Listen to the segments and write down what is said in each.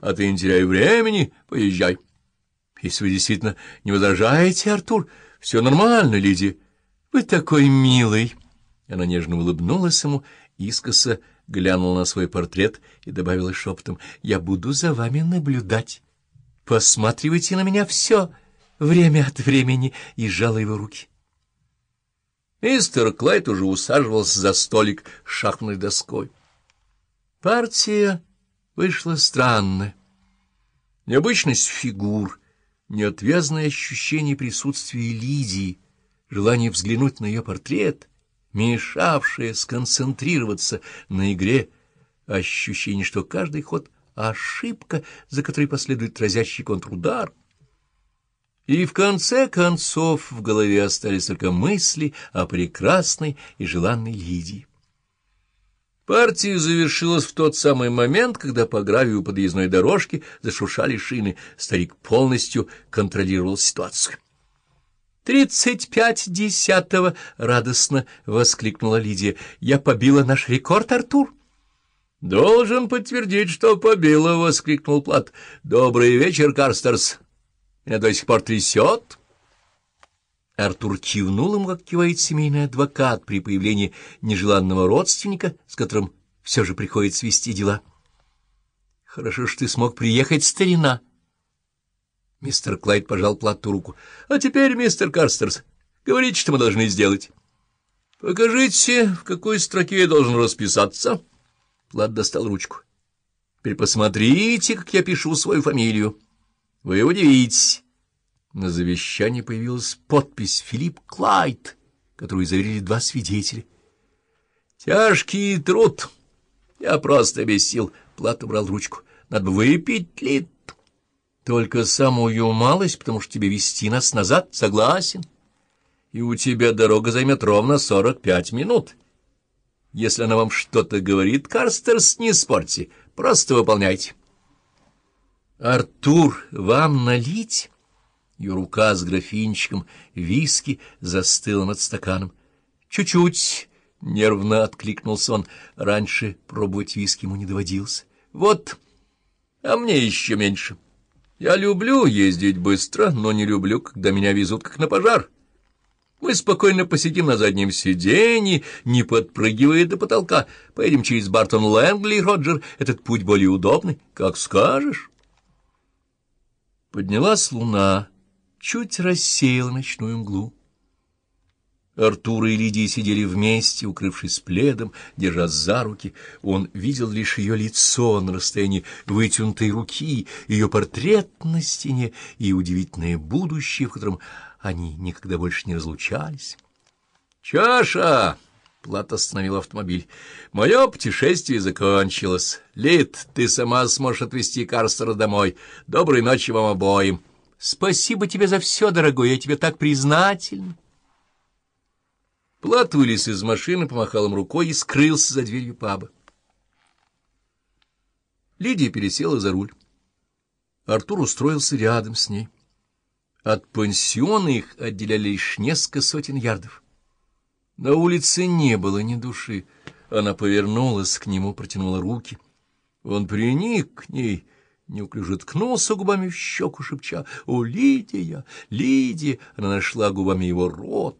а ты не теряй времени, поезжай. Если вы действительно не возражаете, Артур, все нормально, Лидия. Вы такой милый. Она нежно улыбнулась ему, искоса глянула на свой портрет и добавила шепотом, «Я буду за вами наблюдать. Посматривайте на меня все время от времени», и сжала его руки. Мистер Клайд уже усаживался за столик с шахматной доской. Партия вышла странная. Необычность фигур, неотвязное ощущение присутствия Лидии, желание взглянуть на ее портрет, мешавшее сконцентрироваться на игре, ощущение, что каждый ход — ошибка, за которой последует разящий контрудар — и в конце концов в голове остались только мысли о прекрасной и желанной Лидии. Партия завершилась в тот самый момент, когда по гравию подъездной дорожки зашуршали шины. Старик полностью контролировал ситуацию. «Тридцать пять десятого!» — радостно воскликнула Лидия. «Я побила наш рекорд, Артур!» «Должен подтвердить, что побила!» — воскликнул Плат. «Добрый вечер, Карстерс!» Меня до сих пор трясет. Артур кивнул ему, как кивает семейный адвокат при появлении нежеланного родственника, с которым все же приходит свести дела. — Хорошо, что ты смог приехать, старина. Мистер Клайд пожал Платту руку. — А теперь, мистер Карстерс, говорите, что мы должны сделать. — Покажите, в какой строке я должен расписаться. Плат достал ручку. — Теперь посмотрите, как я пишу свою фамилию. — вы удивитесь. На завещании появилась подпись «Филипп Клайд», которую заверили два свидетеля. Тяжкий труд. Я просто без сил. Плат убрал ручку. Надо выпить лит. Только самую малость, потому что тебе вести нас назад. Согласен. И у тебя дорога займет ровно сорок пять минут. Если она вам что-то говорит, Карстерс, не спорьте. Просто выполняйте. «Артур, вам налить?» Ее рука с графинчиком виски застыла над стаканом. «Чуть-чуть», — нервно откликнулся он. Раньше пробовать виски ему не доводилось. «Вот, а мне еще меньше. Я люблю ездить быстро, но не люблю, когда меня везут как на пожар. Мы спокойно посидим на заднем сиденье, не подпрыгивая до потолка. Поедем через Бартон-Лэнгли, Роджер. Этот путь более удобный. Как скажешь». Поднялась луна, чуть рассеяла ночную мглу. Артур и Лидия сидели вместе, укрывшись пледом, держа за руки. Он видел лишь ее лицо на расстоянии вытянутой руки, ее портрет на стене и удивительное будущее, в котором они никогда больше не разлучались. «Чаша!» Плат остановил автомобиль. «Мое путешествие закончилось. Лид, ты сама сможешь отвезти Карстера домой. Доброй ночи вам обоим». «Спасибо тебе за все, дорогой, я тебе так признателен». Плат вылез из машины, помахал им рукой и скрылся за дверью паба. Лидия пересела за руль. Артур устроился рядом с ней. От пансиона их отделяли лишь несколько сотен ярдов. На улице не было ни души. Она повернулась к нему, протянула руки. Он приник к ней, неуклюже ткнулся губами в щеку, шепча «О, Лидия! Лидия!» Она нашла губами его рот.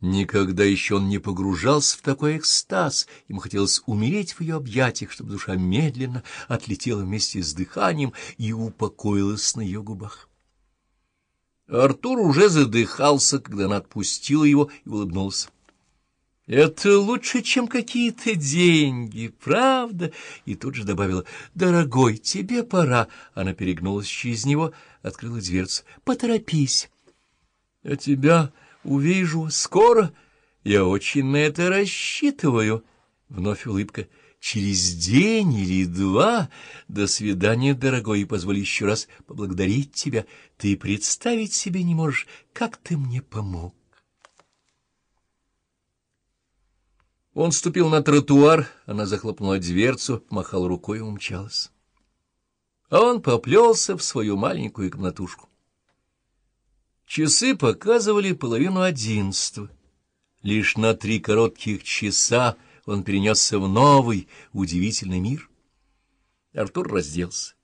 Никогда еще он не погружался в такой экстаз. Ему хотелось умереть в ее объятиях, чтобы душа медленно отлетела вместе с дыханием и упокоилась на ее губах. Артур уже задыхался, когда она отпустила его и улыбнулся. «Это лучше, чем какие-то деньги, правда?» И тут же добавила, «Дорогой, тебе пора». Она перегнулась через него, открыла дверцу. «Поторопись». «Я тебя увижу скоро. Я очень на это рассчитываю». Вновь улыбка. «Через день или два. До свидания, дорогой, и позволь еще раз поблагодарить тебя. Ты представить себе не можешь, как ты мне помог». Он ступил на тротуар, она захлопнула дверцу, махала рукой и умчалась. А он поплелся в свою маленькую комнатушку. Часы показывали половину одиннадцатого. Лишь на три коротких часа он перенесся в новый, удивительный мир. Артур разделся.